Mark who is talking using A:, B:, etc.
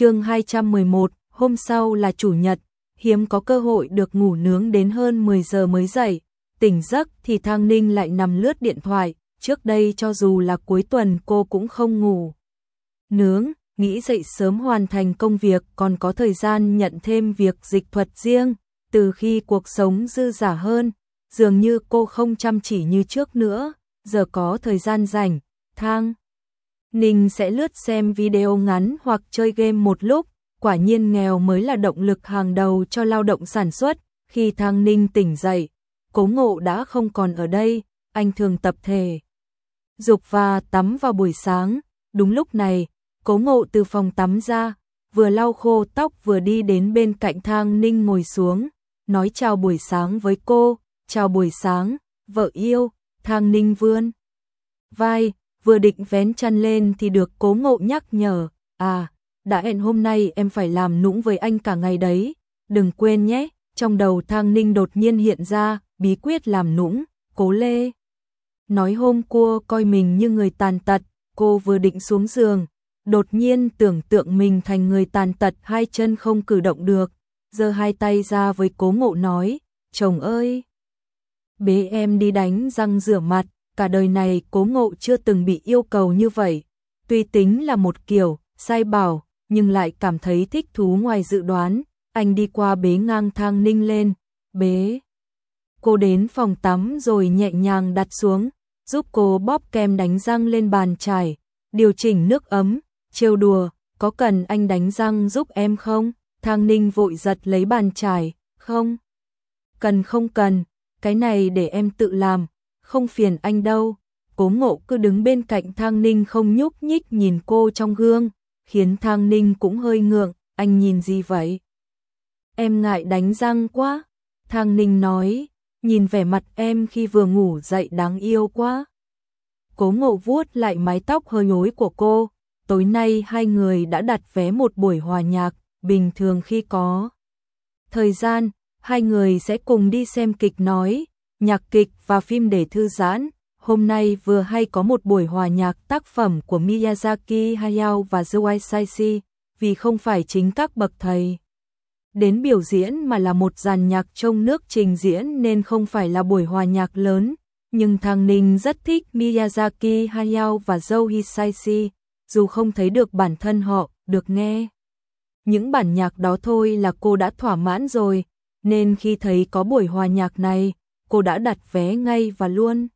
A: chương 211, hôm sau là chủ nhật, hiếm có cơ hội được ngủ nướng đến hơn 10 giờ mới dậy, tỉnh giấc thì Thang Ninh lại nằm lướt điện thoại, trước đây cho dù là cuối tuần cô cũng không ngủ. Nướng, nghĩ dậy sớm hoàn thành công việc còn có thời gian nhận thêm việc dịch thuật riêng, từ khi cuộc sống dư giả hơn, dường như cô không chăm chỉ như trước nữa, giờ có thời gian rảnh, Thang Ninh sẽ lướt xem video ngắn hoặc chơi game một lúc, quả nhiên nghèo mới là động lực hàng đầu cho lao động sản xuất. Khi Thang Ninh tỉnh dậy, Cố Ngộ đã không còn ở đây, anh thường tập thể dục và tắm vào buổi sáng. Đúng lúc này, Cố Ngộ từ phòng tắm ra, vừa lau khô tóc vừa đi đến bên cạnh Thang Ninh ngồi xuống, nói chào buổi sáng với cô, chào buổi sáng, vợ yêu, Thang Ninh vươn vai, vừa định vén chân lên thì được cố ngộ nhắc nhở, à, đã hẹn hôm nay em phải làm nũng với anh cả ngày đấy, đừng quên nhé, trong đầu thang ninh đột nhiên hiện ra, bí quyết làm nũng, cố lê. Nói hôm cua coi mình như người tàn tật, cô vừa định xuống giường, đột nhiên tưởng tượng mình thành người tàn tật hai chân không cử động được, giơ hai tay ra với cố ngộ nói, chồng ơi! Bế em đi đánh răng rửa mặt, cả đời này cố ngộ chưa từng bị yêu cầu như vậy. Tuy tính là một kiểu, sai bảo, nhưng lại cảm thấy thích thú ngoài dự đoán. Anh đi qua bế ngang thang ninh lên, bế. Cô đến phòng tắm rồi nhẹ nhàng đặt xuống, giúp cô bóp kem đánh răng lên bàn chải, điều chỉnh nước ấm, trêu đùa, có cần anh đánh răng giúp em không? Thang ninh vội giật lấy bàn chải, không? Cần không cần, cái này để em tự làm, không phiền anh đâu. Cố ngộ cứ đứng bên cạnh thang ninh không nhúc nhích nhìn cô trong gương, khiến thang ninh cũng hơi ngượng, anh nhìn gì vậy? Em ngại đánh răng quá, thang ninh nói, nhìn vẻ mặt em khi vừa ngủ dậy đáng yêu quá. Cố ngộ vuốt lại mái tóc hơi nhối của cô, tối nay hai người đã đặt vé một buổi hòa nhạc, bình thường khi có. Thời gian, hai người sẽ cùng đi xem kịch nói, nhạc kịch và phim để thư giãn. Hôm nay vừa hay có một buổi hòa nhạc tác phẩm của Miyazaki Hayao và Zoe Saishi, vì không phải chính các bậc thầy. Đến biểu diễn mà là một dàn nhạc trong nước trình diễn nên không phải là buổi hòa nhạc lớn, nhưng thằng Ninh rất thích Miyazaki Hayao và Zoe Hisaishi, dù không thấy được bản thân họ, được nghe. Những bản nhạc đó thôi là cô đã thỏa mãn rồi, nên khi thấy có buổi hòa nhạc này, cô đã đặt vé ngay và luôn.